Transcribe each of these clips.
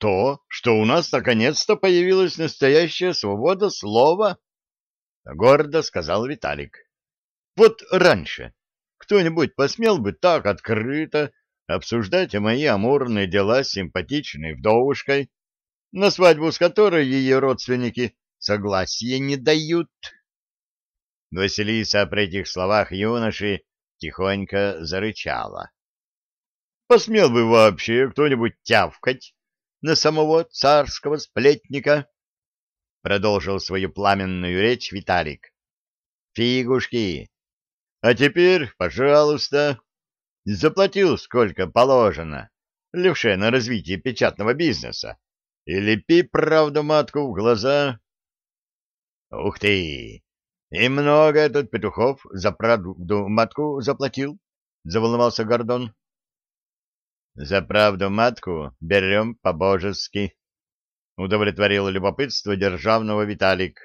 то, что у нас наконец-то появилась настоящая свобода слова, — гордо сказал Виталик. — Вот раньше кто-нибудь посмел бы так открыто обсуждать мои амурные дела с симпатичной вдовушкой, на свадьбу с которой ее родственники согласия не дают. Василиса при этих словах юноши тихонько зарычала. Посмел бы вообще кто-нибудь тявкать на самого царского сплетника? Продолжил свою пламенную речь Виталик. Фигушки! А теперь, пожалуйста, заплатил сколько положено левше на развитие печатного бизнеса и лепи правду матку в глаза. Ух ты! И много тут петухов за правду матку заплатил, заволновался Гордон. За правду матку берем по-божески, удовлетворил любопытство державного Виталик.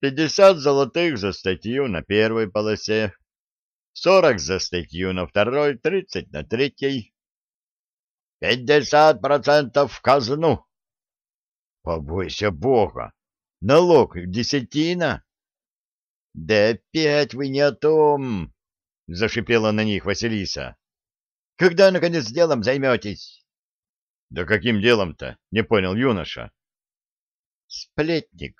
Пятьдесят золотых за статью на первой полосе, сорок за статью на второй, тридцать на третьей. Пятьдесят процентов в казну. Побойся Бога! Налог десятина. Да опять вы не о том, зашипела на них Василиса. Когда, наконец, делом займетесь? — Да каким делом-то? — не понял юноша. — Сплетник,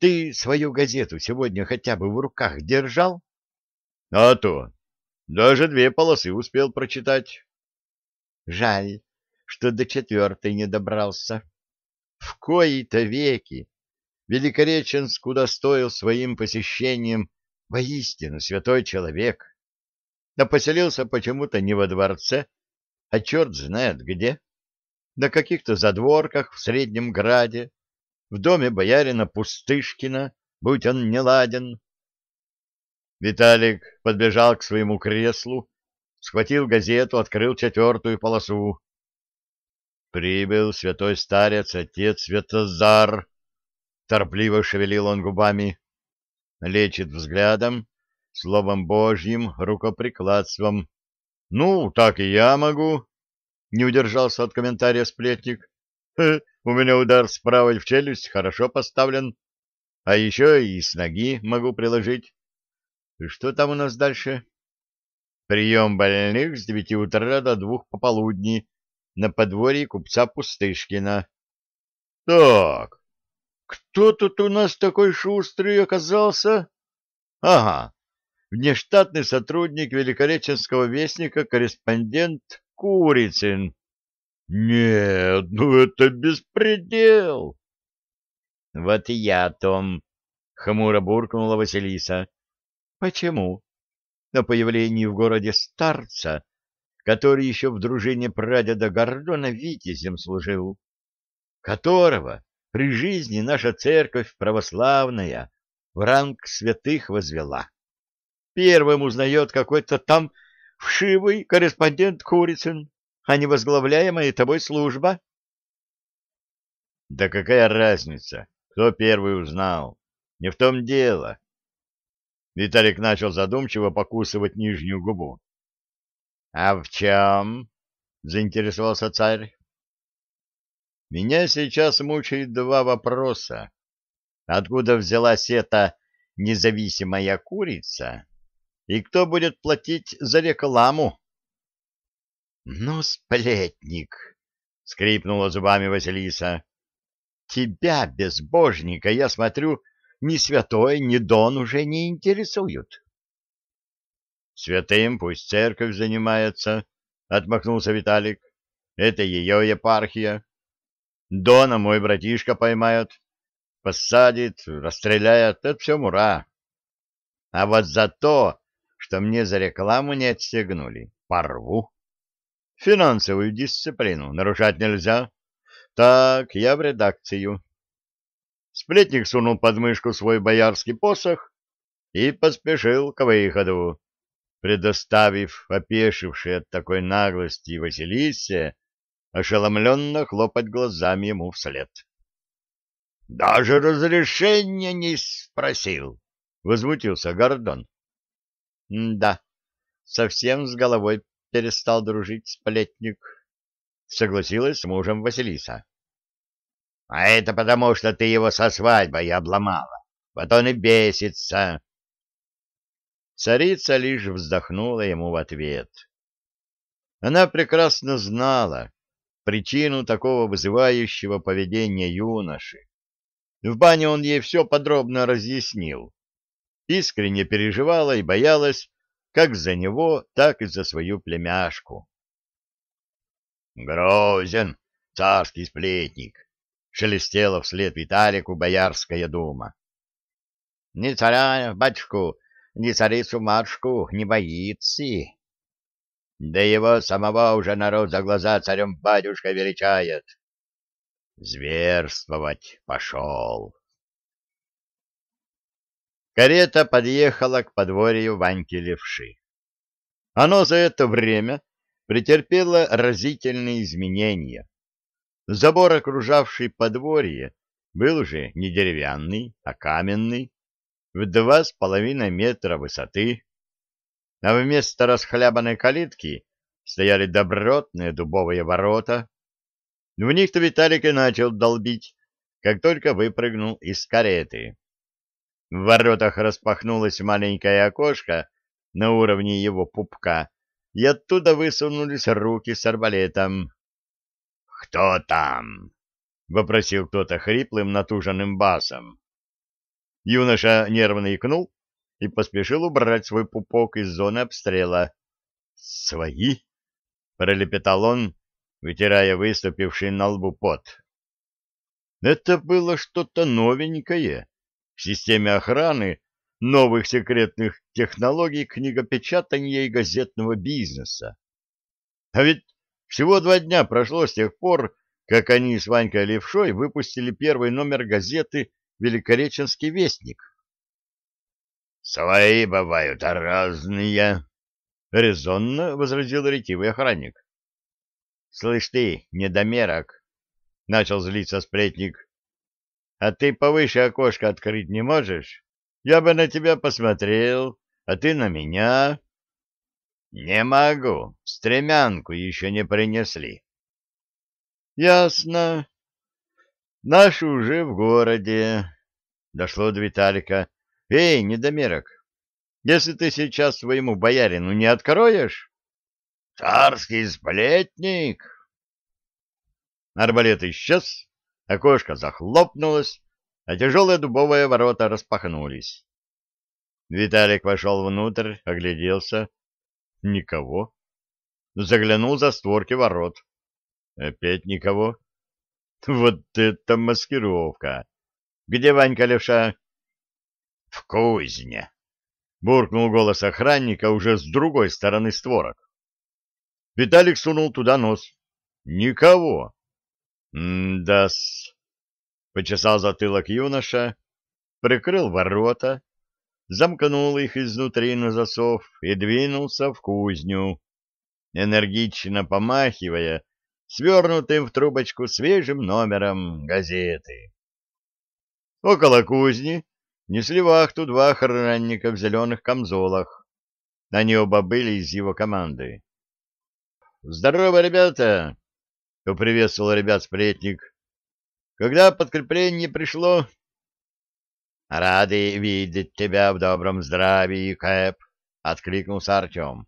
ты свою газету сегодня хотя бы в руках держал? — А то. Даже две полосы успел прочитать. — Жаль, что до четвертой не добрался. В кои-то веки Великореченск удостоил своим посещением воистину святой человек да поселился почему-то не во дворце, а черт знает где, на каких-то задворках в Среднем Граде, в доме боярина Пустышкина, будь он не ладен. Виталик подбежал к своему креслу, схватил газету, открыл четвертую полосу. Прибыл святой старец, отец Святозар. Торпливо шевелил он губами. Лечит взглядом, словом Божьим, рукоприкладством. — Ну, так и я могу, — не удержался от комментария сплетник. — У меня удар с правой в челюсть хорошо поставлен, а еще и с ноги могу приложить. Что там у нас дальше? Прием больных с девяти утра до двух пополудни на подворье купца Пустышкина. — Так, кто тут у нас такой шустрый оказался? — Ага, внештатный сотрудник Великореченского вестника, корреспондент Курицын. Нет, ну это беспредел! Вот и я о том, — хмуро буркнула Василиса. Почему? На появлении в городе старца, который еще в дружине прадеда Гордона витязем служил, которого при жизни наша церковь православная в ранг святых возвела первым узнает какой-то там вшивый корреспондент Курицын, а не возглавляемая тобой служба? Да какая разница, кто первый узнал? Не в том дело. Виталик начал задумчиво покусывать нижнюю губу. — А в чем? — заинтересовался царь. — Меня сейчас мучает два вопроса. Откуда взялась эта независимая курица? И кто будет платить за рекламу? — Ну, сплетник, — скрипнула зубами Василиса, — тебя, безбожника, я смотрю, ни святой, ни дон уже не интересуют. — Святым пусть церковь занимается, — отмахнулся Виталик. — Это ее епархия. Дона мой братишка поймает, посадит, расстреляет, это все мура. А вот за то, что мне за рекламу не отстегнули. Порву. Финансовую дисциплину нарушать нельзя. Так, я в редакцию. Сплетник сунул под мышку свой боярский посох и поспешил к выходу, предоставив опешившей от такой наглости Василисе ошеломленно хлопать глазами ему вслед. — Даже разрешения не спросил, — возмутился Гордон. Да, совсем с головой перестал дружить сплетник. согласилась с мужем Василиса. — А это потому, что ты его со свадьбой обломала. Вот он и бесится. Царица лишь вздохнула ему в ответ. Она прекрасно знала причину такого вызывающего поведения юноши. В бане он ей все подробно разъяснил. Искренне переживала и боялась как за него, так и за свою племяшку. «Грозен, царский сплетник!» — шелестела вслед Виталику Боярская дума. «Ни царя, батюшку, ни царицу-матушку не боится. Да его самого уже народ за глаза царем-батюшкой величает. Зверствовать пошел. Карета подъехала к подворью Ваньки Левши. Оно за это время претерпело разительные изменения. Забор, окружавший подворье, был уже не деревянный, а каменный, в два с половиной метра высоты, а вместо расхлябанной калитки стояли добротные дубовые ворота. В них-то Виталик и начал долбить, как только выпрыгнул из кареты. В воротах распахнулось маленькое окошко на уровне его пупка, и оттуда высунулись руки с арбалетом. — Кто там? — вопросил кто-то хриплым, натуженным басом. Юноша нервно икнул и поспешил убрать свой пупок из зоны обстрела. «Свои?» — пролепетал он, вытирая выступивший на лбу пот. Это было что-то новенькое в системе охраны новых секретных технологий книгопечатания и газетного бизнеса. А ведь всего два дня прошло с тех пор, как они с Ванькой Левшой выпустили первый номер газеты «Великореченский вестник». «Свои бывают разные», — резонно возразил ретивый охранник. «Слышь ты, недомерок», — начал злиться сплетник, а ты повыше окошко открыть не можешь? Я бы на тебя посмотрел, а ты на меня. Не могу, стремянку еще не принесли. Ясно. Наши уже в городе. Дошло до Виталика. Эй, недомерок, если ты сейчас своему боярину не откроешь... Царский сплетник! Арбалет исчез, Окошко захлопнулось, а тяжелые дубовые ворота распахнулись. Виталик вошел внутрь, огляделся. Никого. Заглянул за створки ворот. Опять никого. Вот это маскировка! Где Ванька Левша? В кузне. Буркнул голос охранника уже с другой стороны створок. Виталик сунул туда нос. Никого. «М-да-с», — почесал затылок юноша, прикрыл ворота, замкнул их изнутри на засов и двинулся в кузню, энергично помахивая свернутым в трубочку свежим номером газеты. Около кузни несли вахту два охранника в зеленых камзолах. Они оба были из его команды. «Здорово, ребята!» — поприветствовал ребят сплетник. — Когда подкрепление пришло? — Рады видеть тебя в добром здравии, Кэп, — откликнулся Артем.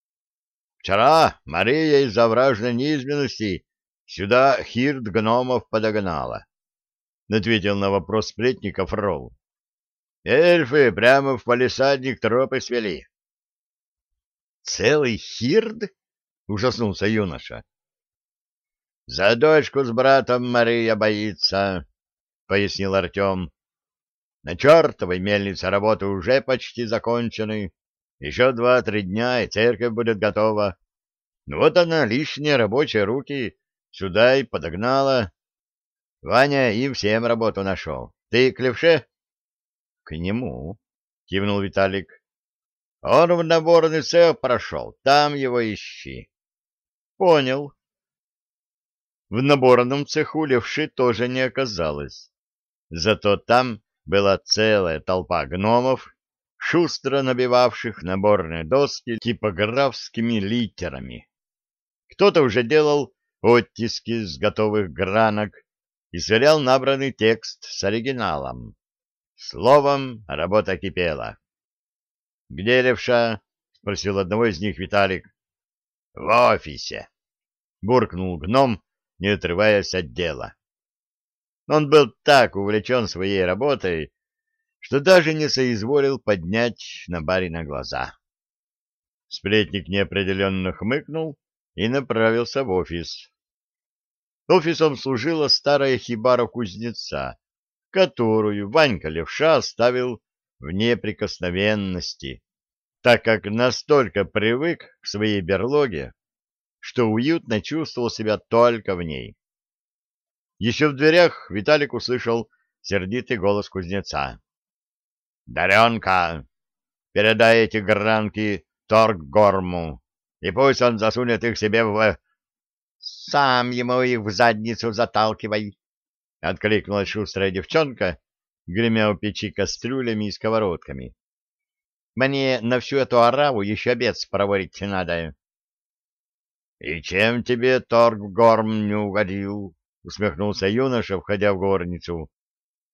— Вчера Мария из-за вражной низменности сюда хирт гномов подогнала, — ответил на вопрос сплетника Фрол. — Эльфы прямо в палисадник тропы свели. — Целый хирд? — ужаснулся юноша. — За дочку с братом Мария боится, — пояснил Артем. — На чертовой мельнице работы уже почти закончены. Еще два-три дня, и церковь будет готова. Ну вот она, лишние рабочие руки, сюда и подогнала. Ваня им всем работу нашел. Ты к левше? — К нему, — кивнул Виталик. — Он в наборный цех прошел, там его ищи. — Понял. В наборном цеху левши тоже не оказалось. Зато там была целая толпа гномов, шустро набивавших наборные доски типографскими литерами. Кто-то уже делал оттиски с готовых гранок и сверял набранный текст с оригиналом. Словом, работа кипела. — Где левша? — спросил одного из них Виталик. — В офисе, — буркнул гном, не отрываясь от дела. Он был так увлечен своей работой, что даже не соизволил поднять на барина глаза. Сплетник неопределенно хмыкнул и направился в офис. Офисом служила старая хибара кузнеца, которую Ванька Левша оставил в неприкосновенности, так как настолько привык к своей берлоге, что уютно чувствовал себя только в ней. Еще в дверях Виталик услышал сердитый голос кузнеца. — Даренка, передай эти гранки Торггорму, и пусть он засунет их себе в... — Сам ему их в задницу заталкивай, — откликнулась шустрая девчонка, гремя у печи кастрюлями и сковородками. — Мне на всю эту ораву еще обед спроворить надо. — И чем тебе Торггорм не угодил? — усмехнулся юноша, входя в горницу.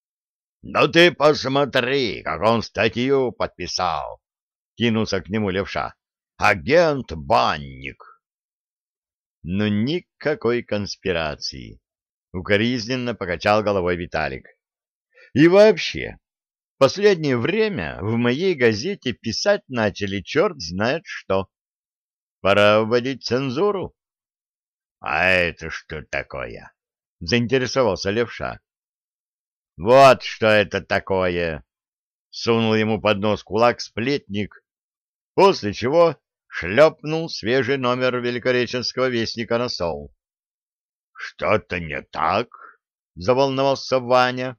— Ну ты посмотри, как он статью подписал! — кинулся к нему левша. — Агент-банник! Но никакой конспирации. Укоризненно покачал головой Виталик. И вообще, последнее время в моей газете писать начали черт знает что. Пора вводить цензуру. — А это что такое? — заинтересовался левша. — Вот что это такое! — сунул ему под нос кулак сплетник, после чего шлепнул свежий номер Великореченского вестника на стол. — Что-то не так? — заволновался Ваня.